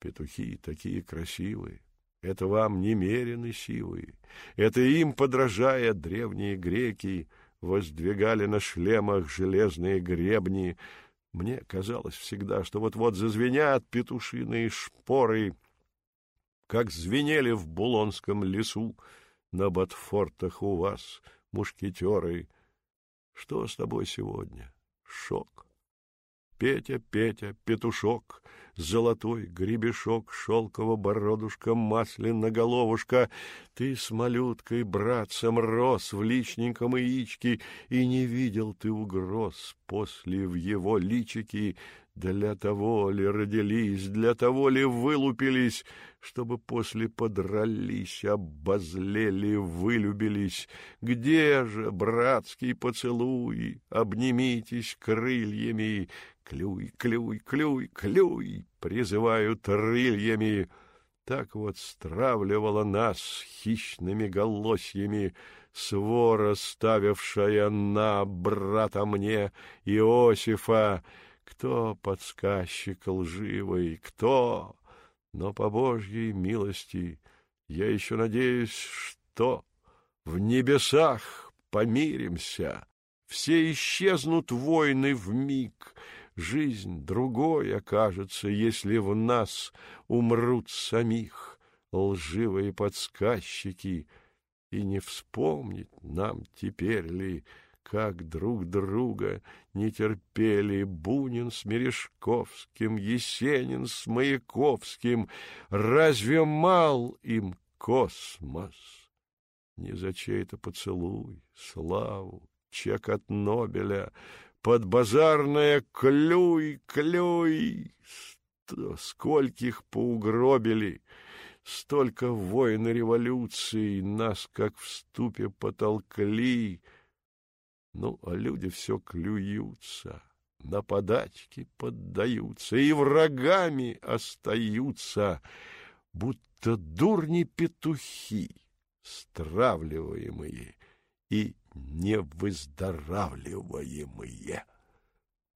Петухи такие красивые, это вам немерены силы. Это им, подражая, древние греки воздвигали на шлемах железные гребни. Мне казалось всегда, что вот-вот зазвенят петушиные шпоры, как звенели в Булонском лесу на Ботфортах у вас, мушкетеры. Что с тобой сегодня? Шок. Петя, Петя, петушок, золотой гребешок, шелково бородушка, масляна головушка, ты с малюткой братцем рос в личненьком яичке, и не видел ты угроз после в его личике, для того ли родились, для того ли вылупились, чтобы после подрались, обозлели, вылюбились. Где же братский поцелуй? Обнимитесь крыльями, клюй, клюй, клюй, клюй, призывают рыльями. Так вот стравливала нас хищными голосьями свора, ставившая на брата мне Иосифа. Кто подсказчик лживый, кто? Но по Божьей милости я еще надеюсь, что в небесах помиримся. Все исчезнут войны в миг, жизнь другой окажется, если в нас умрут самих лживые подсказчики, и не вспомнить нам теперь ли, как друг друга не терпели Бунин с Мережковским, Есенин с Маяковским. Разве мал им космос? Не за чей-то поцелуй, славу, чек от Нобеля, под базарное клюй, клюй, скольких поугробили, столько войн и революций нас, как в ступе, потолкли. Ну, а люди все клюются, на подачки поддаются и врагами остаются, будто дурни-петухи, стравливаемые и невыздоравливаемые.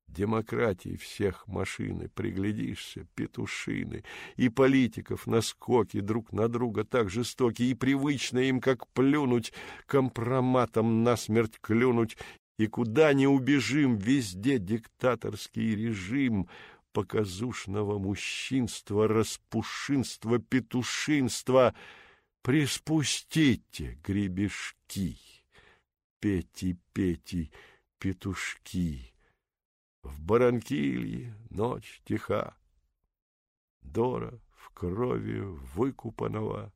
Демократии всех машины, приглядишься, петушины, и политиков наскоки друг на друга так жестоки, и привычно им, как плюнуть, компроматом насмерть клюнуть, и куда не убежим, везде диктаторский режим показушного мужчинства, распушинства, петушинства. Приспустите гребешки! Пети, Пети, петушки. В Баранкилье ночь тиха, Дора в крови выкупанного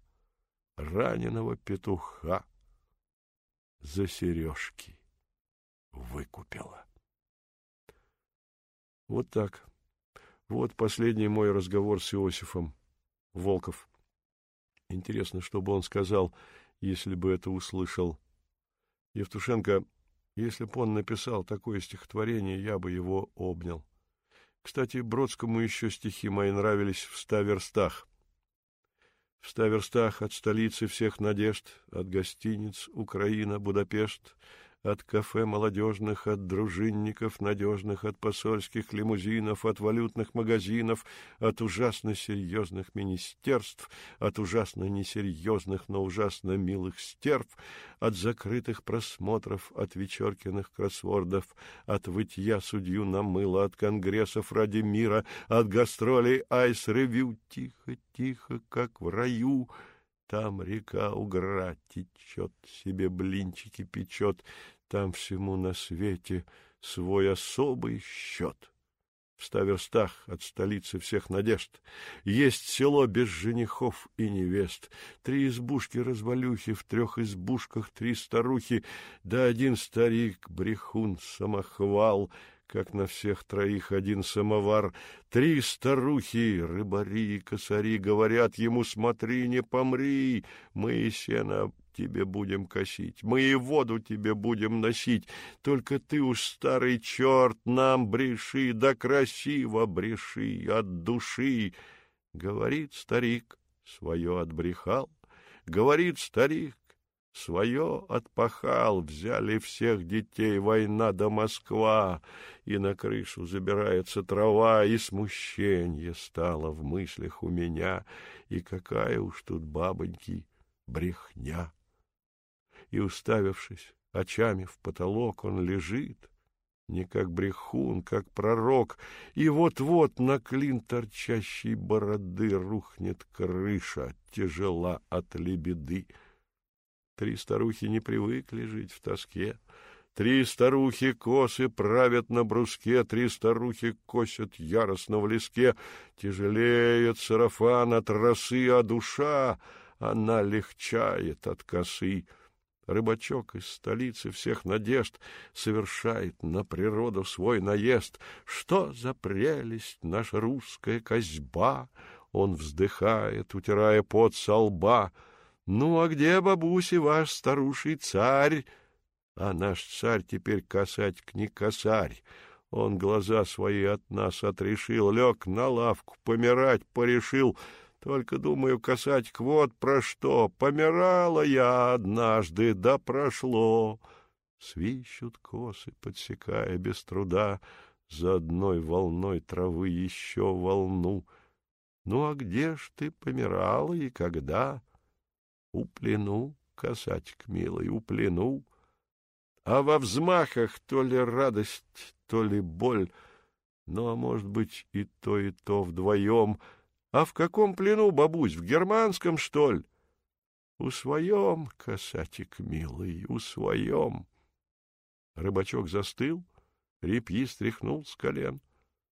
раненого петуха за сережки выкупила. Вот так. Вот последний мой разговор с Иосифом Волков. Интересно, что бы он сказал, если бы это услышал Евтушенко, если б он написал такое стихотворение, я бы его обнял. Кстати, Бродскому еще стихи мои нравились в ста верстах. В ста верстах от столицы всех надежд, от гостиниц Украина, Будапешт, от кафе молодежных, от дружинников надежных, от посольских лимузинов, от валютных магазинов, от ужасно серьезных министерств, от ужасно несерьезных, но ужасно милых стерв, от закрытых просмотров, от вечеркиных кроссвордов, от вытья судью на мыло, от конгрессов ради мира, от гастролей айс-ревью, тихо, тихо, как в раю — там река Угра течет, себе блинчики печет, там всему на свете свой особый счет. В ста верстах от столицы всех надежд. Есть село без женихов и невест, три избушки-развалюхи, в трех избушках три старухи, да один старик, брехун, самохвал — как на всех троих один самовар. Три старухи, рыбари и косари, говорят ему, смотри, не помри, мы и сено тебе будем косить, мы и воду тебе будем носить, только ты уж, старый черт, нам бреши, да красиво бреши, от души. Говорит старик, свое отбрехал, говорит старик, Свое отпахал, взяли всех детей, война до Москва, и на крышу забирается трава, и смущение стало в мыслях у меня, и какая уж тут бабоньки брехня. И, уставившись очами в потолок, он лежит, не как брехун, как пророк, и вот-вот на клин торчащей бороды рухнет крыша, тяжела от лебеды. Три старухи не привыкли жить в тоске. Три старухи косы правят на бруске, Три старухи косят яростно в леске. Тяжелеет сарафан от росы, а душа, она легчает от косы. Рыбачок из столицы всех надежд совершает на природу свой наезд. Что за прелесть наша русская козьба! Он вздыхает, утирая пот со лба — ну, а где, бабуси, ваш старуший царь? А наш царь теперь касатик не косарь. Он глаза свои от нас отрешил, лег на лавку, помирать порешил. Только думаю, касатик, вот про что. Помирала я однажды, да прошло. Свищут косы, подсекая без труда за одной волной травы еще волну. Ну, а где ж ты помирала и когда? У плену, касатик милый, у плену. А во взмахах то ли радость, то ли боль, ну, а может быть, и то, и то вдвоем. А в каком плену, бабусь, в германском, что ли? У своем, касатик милый, у своем. Рыбачок застыл, репьи стряхнул с колен.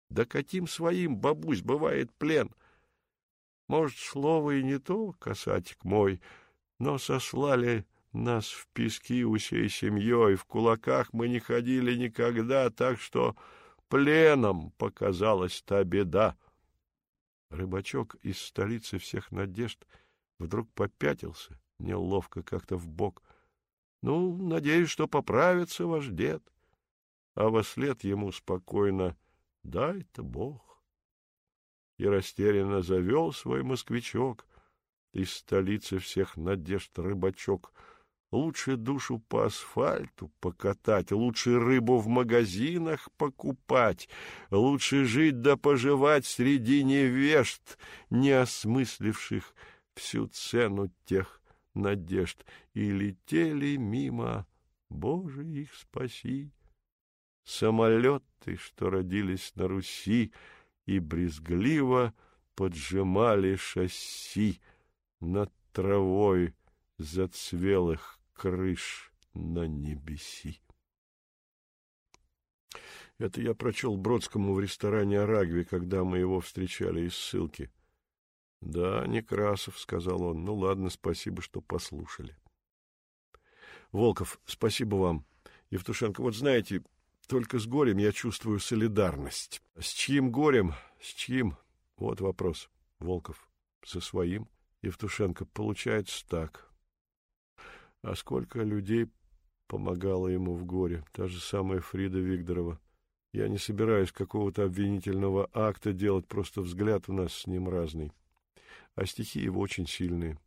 Да каким своим, бабусь, бывает плен? Может, слово и не то, касатик мой, но сослали нас в пески усей семьей, в кулаках мы не ходили никогда, так что пленом показалась та беда. Рыбачок из столицы всех надежд вдруг попятился, неловко как-то в бок. Ну, надеюсь, что поправится ваш дед. А во след ему спокойно «дай-то Бог». И растерянно завел свой москвичок из столицы всех надежд рыбачок — Лучше душу по асфальту покатать, лучше рыбу в магазинах покупать, лучше жить да поживать среди невежд, не осмысливших всю цену тех надежд, и летели мимо, Боже, их спаси. Самолеты, что родились на Руси, и брезгливо поджимали шасси над травой зацвелых крыш на небеси. Это я прочел Бродскому в ресторане «Арагви», когда мы его встречали из ссылки. — Да, Некрасов, — сказал он. — Ну, ладно, спасибо, что послушали. — Волков, спасибо вам. Евтушенко, вот знаете, только с горем я чувствую солидарность. С чьим горем? С чьим? Вот вопрос. Волков. Со своим. Евтушенко. Получается так. А сколько людей помогало ему в горе, та же самая Фрида Викторова. Я не собираюсь какого-то обвинительного акта делать, просто взгляд у нас с ним разный. А стихи его очень сильные.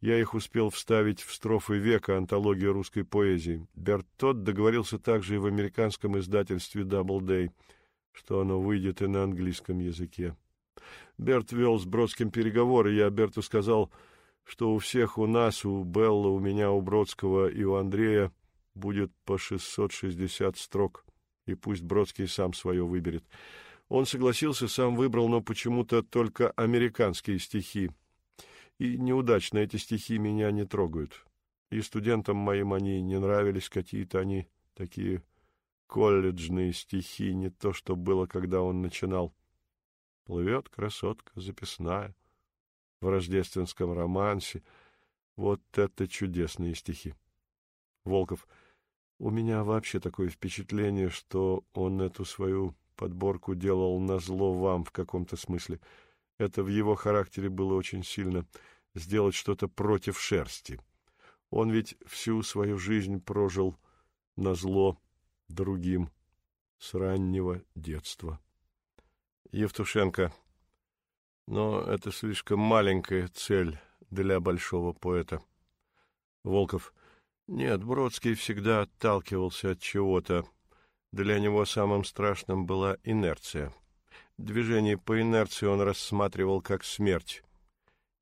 Я их успел вставить в строфы века антологии русской поэзии. Берт Тодд договорился также и в американском издательстве Doubleday, что оно выйдет и на английском языке. Берт вел с Бродским переговоры, я Берту сказал что у всех у нас, у Белла, у меня, у Бродского и у Андрея будет по 660 строк, и пусть Бродский сам свое выберет. Он согласился, сам выбрал, но почему-то только американские стихи. И неудачно эти стихи меня не трогают. И студентам моим они не нравились, какие-то они такие колледжные стихи, не то, что было, когда он начинал. Плывет красотка записная — в рождественском романсе. Вот это чудесные стихи. Волков. У меня вообще такое впечатление, что он эту свою подборку делал на зло вам в каком-то смысле. Это в его характере было очень сильно сделать что-то против шерсти. Он ведь всю свою жизнь прожил на зло другим с раннего детства. Евтушенко но это слишком маленькая цель для большого поэта. Волков. Нет, Бродский всегда отталкивался от чего-то. Для него самым страшным была инерция. Движение по инерции он рассматривал как смерть.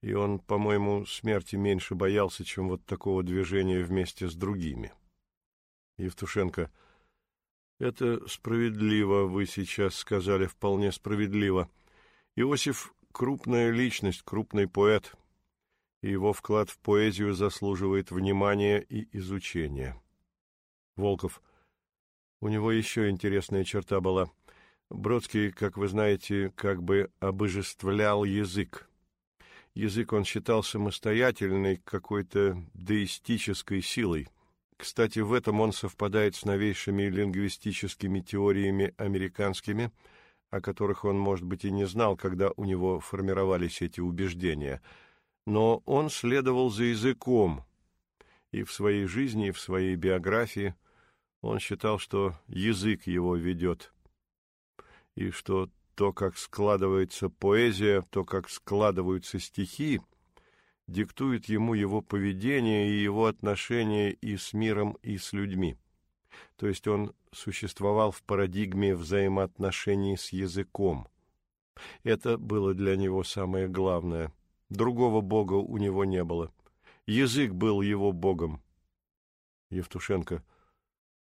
И он, по-моему, смерти меньше боялся, чем вот такого движения вместе с другими. Евтушенко. Это справедливо, вы сейчас сказали, вполне справедливо. Иосиф крупная личность, крупный поэт, и его вклад в поэзию заслуживает внимания и изучения. Волков. У него еще интересная черта была. Бродский, как вы знаете, как бы обожествлял язык. Язык он считал самостоятельной какой-то деистической силой. Кстати, в этом он совпадает с новейшими лингвистическими теориями американскими – о которых он, может быть, и не знал, когда у него формировались эти убеждения. Но он следовал за языком, и в своей жизни, и в своей биографии он считал, что язык его ведет, и что то, как складывается поэзия, то, как складываются стихи, диктует ему его поведение и его отношения и с миром, и с людьми. То есть он существовал в парадигме взаимоотношений с языком. Это было для него самое главное. Другого бога у него не было. Язык был его богом. Евтушенко.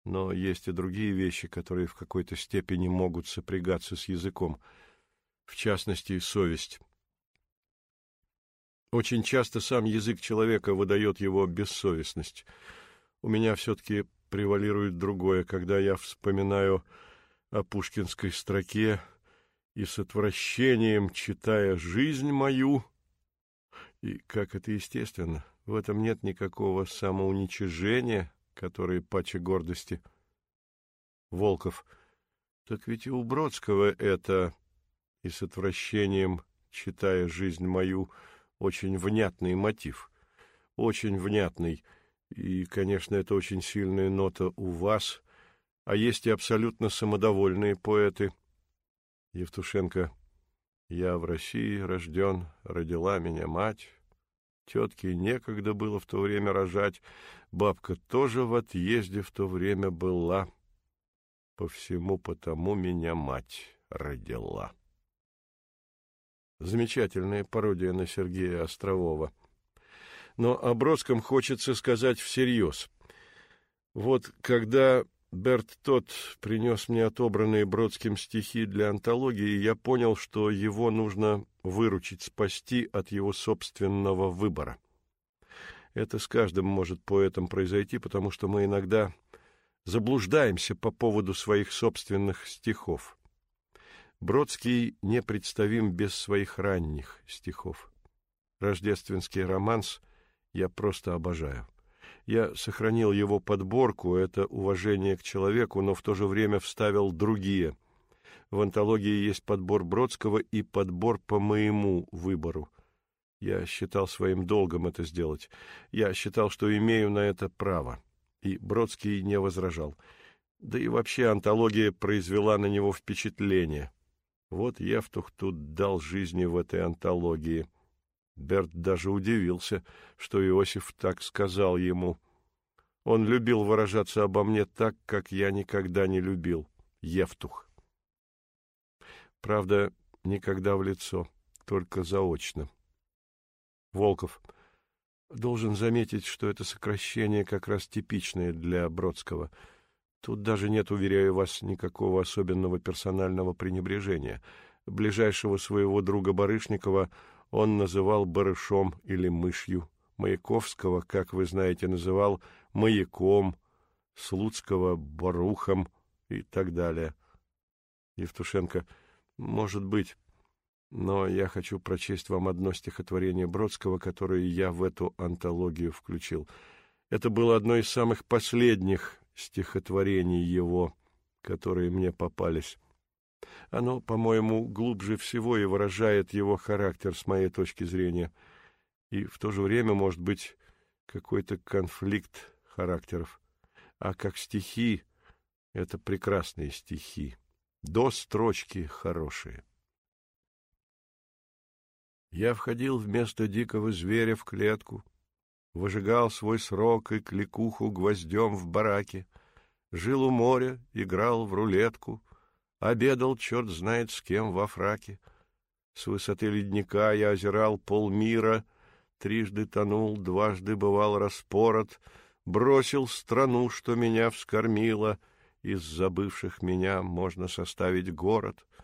Но есть и другие вещи, которые в какой-то степени могут сопрягаться с языком. В частности, совесть. Очень часто сам язык человека выдает его бессовестность. У меня все-таки превалирует другое, когда я вспоминаю о пушкинской строке и с отвращением, читая «жизнь мою», и как это естественно, в этом нет никакого самоуничижения, которое паче гордости. Волков. Так ведь и у Бродского это, и с отвращением, читая «жизнь мою», очень внятный мотив. Очень внятный. И, конечно, это очень сильная нота у вас. А есть и абсолютно самодовольные поэты. Евтушенко. Я в России рожден, родила меня мать. Тетке некогда было в то время рожать. Бабка тоже в отъезде в то время была. По всему потому меня мать родила. Замечательная пародия на Сергея Острового. Но о Бродском хочется сказать всерьез. Вот когда Берт тот принес мне отобранные Бродским стихи для антологии, я понял, что его нужно выручить, спасти от его собственного выбора. Это с каждым может поэтом произойти, потому что мы иногда заблуждаемся по поводу своих собственных стихов. Бродский непредставим без своих ранних стихов. Рождественский романс я просто обожаю. Я сохранил его подборку, это уважение к человеку, но в то же время вставил другие. В антологии есть подбор Бродского и подбор по моему выбору. Я считал своим долгом это сделать. Я считал, что имею на это право. И Бродский не возражал. Да и вообще антология произвела на него впечатление. Вот Евтух тут дал жизни в этой антологии. Берт даже удивился, что Иосиф так сказал ему. Он любил выражаться обо мне так, как я никогда не любил. Евтух. Правда, никогда в лицо, только заочно. Волков. Должен заметить, что это сокращение как раз типичное для Бродского — Тут даже нет, уверяю вас, никакого особенного персонального пренебрежения. Ближайшего своего друга Барышникова он называл барышом или мышью. Маяковского, как вы знаете, называл маяком, Слуцкого — барухом и так далее. Евтушенко. Может быть, но я хочу прочесть вам одно стихотворение Бродского, которое я в эту антологию включил. Это было одно из самых последних стихотворений его, которые мне попались. Оно, по-моему, глубже всего и выражает его характер с моей точки зрения. И в то же время, может быть, какой-то конфликт характеров. А как стихи — это прекрасные стихи. До строчки хорошие. Я входил вместо дикого зверя в клетку — выжигал свой срок и кликуху гвоздем в бараке, жил у моря, играл в рулетку, обедал черт знает с кем во фраке. С высоты ледника я озирал полмира, трижды тонул, дважды бывал распорот, бросил страну, что меня вскормила, из забывших меня можно составить город —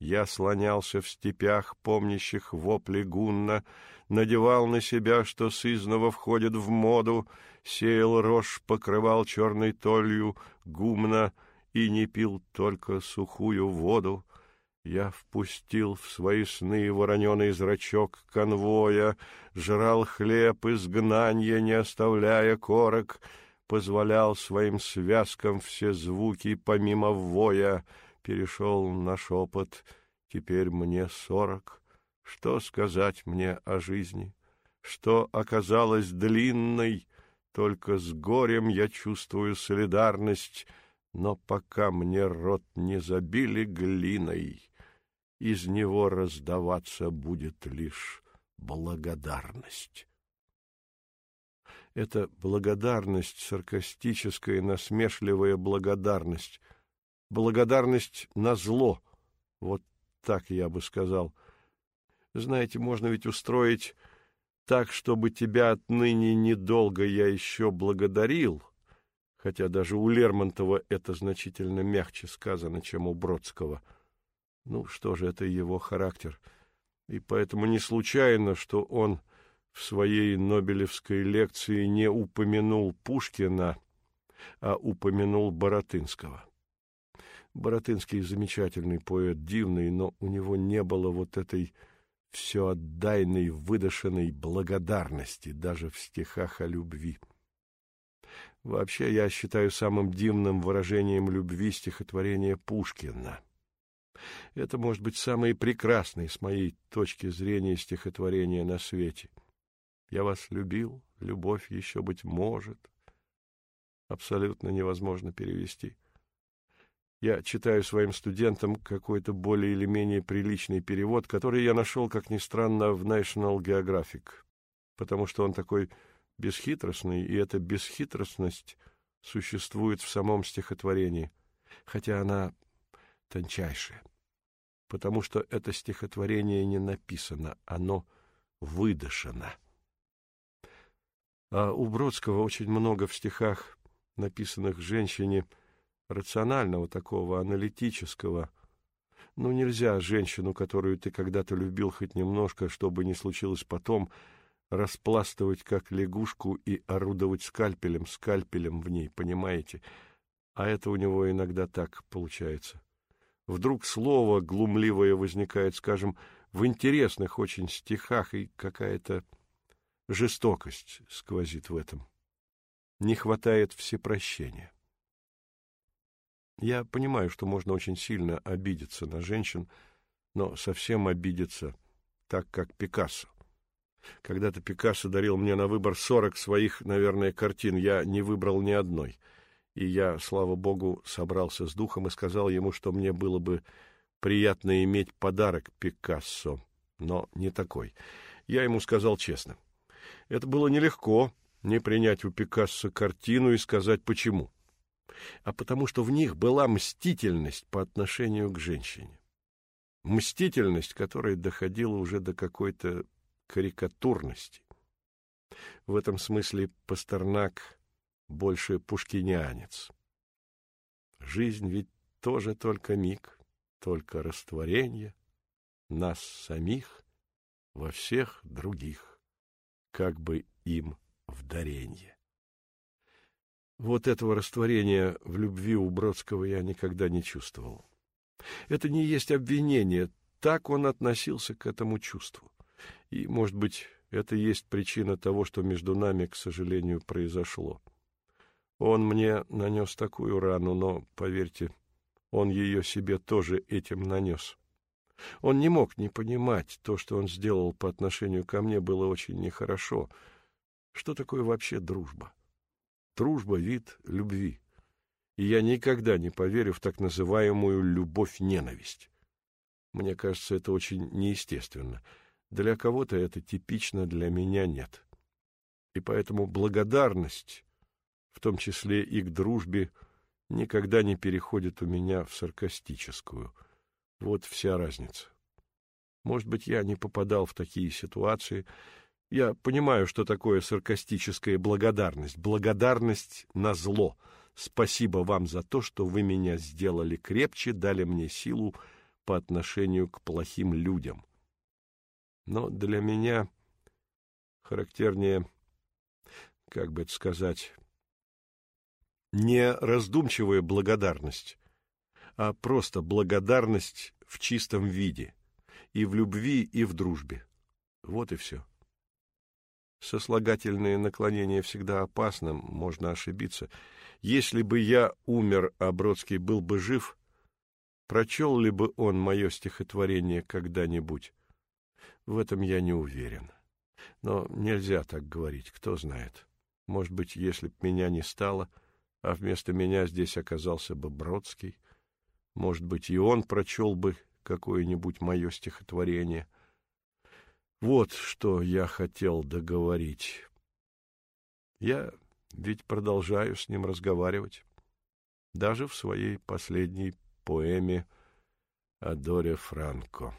я слонялся в степях, помнящих вопли гунна, надевал на себя, что сызново входит в моду, сеял рожь, покрывал черной толью гумна и не пил только сухую воду. Я впустил в свои сны вороненый зрачок конвоя, жрал хлеб изгнанья, не оставляя корок, позволял своим связкам все звуки помимо воя — перешел на шепот. Теперь мне сорок. Что сказать мне о жизни? Что оказалось длинной? Только с горем я чувствую солидарность, но пока мне рот не забили глиной, из него раздаваться будет лишь благодарность. Это благодарность, саркастическая, насмешливая благодарность, благодарность на зло, вот так я бы сказал. Знаете, можно ведь устроить так, чтобы тебя отныне недолго я еще благодарил, хотя даже у Лермонтова это значительно мягче сказано, чем у Бродского. Ну что же, это его характер. И поэтому не случайно, что он в своей Нобелевской лекции не упомянул Пушкина, а упомянул Боротынского. Боротынский замечательный поэт, дивный, но у него не было вот этой все отдайной, выдошенной благодарности даже в стихах о любви. Вообще, я считаю самым дивным выражением любви стихотворение Пушкина. Это, может быть, самое прекрасное с моей точки зрения стихотворение на свете. Я вас любил, любовь еще, быть может. Абсолютно невозможно перевести. Я читаю своим студентам какой-то более или менее приличный перевод, который я нашел, как ни странно, в National Geographic, потому что он такой бесхитростный, и эта бесхитростность существует в самом стихотворении, хотя она тончайшая, потому что это стихотворение не написано, оно выдышано. А у Бродского очень много в стихах, написанных женщине, — рационального такого, аналитического. Ну, нельзя женщину, которую ты когда-то любил хоть немножко, чтобы не случилось потом, распластывать как лягушку и орудовать скальпелем, скальпелем в ней, понимаете? А это у него иногда так получается. Вдруг слово глумливое возникает, скажем, в интересных очень стихах, и какая-то жестокость сквозит в этом. Не хватает всепрощения. Я понимаю, что можно очень сильно обидеться на женщин, но совсем обидеться так, как Пикассо. Когда-то Пикассо дарил мне на выбор сорок своих, наверное, картин. Я не выбрал ни одной. И я, слава богу, собрался с духом и сказал ему, что мне было бы приятно иметь подарок Пикассо, но не такой. Я ему сказал честно. Это было нелегко, не принять у Пикассо картину и сказать почему а потому что в них была мстительность по отношению к женщине. Мстительность, которая доходила уже до какой-то карикатурности. В этом смысле Пастернак больше пушкинянец. Жизнь ведь тоже только миг, только растворение нас самих во всех других, как бы им в даренье. Вот этого растворения в любви у Бродского я никогда не чувствовал. Это не есть обвинение, так он относился к этому чувству. И, может быть, это есть причина того, что между нами, к сожалению, произошло. Он мне нанес такую рану, но, поверьте, он ее себе тоже этим нанес. Он не мог не понимать, то, что он сделал по отношению ко мне, было очень нехорошо. Что такое вообще дружба? Дружба — вид любви. И я никогда не поверю в так называемую любовь-ненависть. Мне кажется, это очень неестественно. Для кого-то это типично, для меня нет. И поэтому благодарность, в том числе и к дружбе, никогда не переходит у меня в саркастическую. Вот вся разница. Может быть, я не попадал в такие ситуации, я понимаю, что такое саркастическая благодарность. Благодарность на зло. Спасибо вам за то, что вы меня сделали крепче, дали мне силу по отношению к плохим людям. Но для меня характернее, как бы это сказать, не раздумчивая благодарность, а просто благодарность в чистом виде, и в любви, и в дружбе. Вот и все. Сослагательные наклонения всегда опасно, можно ошибиться. Если бы я умер, а Бродский был бы жив, прочел ли бы он мое стихотворение когда-нибудь? В этом я не уверен. Но нельзя так говорить, кто знает. Может быть, если б меня не стало, а вместо меня здесь оказался бы Бродский, может быть, и он прочел бы какое-нибудь мое стихотворение. Вот что я хотел договорить. Я ведь продолжаю с ним разговаривать, даже в своей последней поэме о Доре Франко.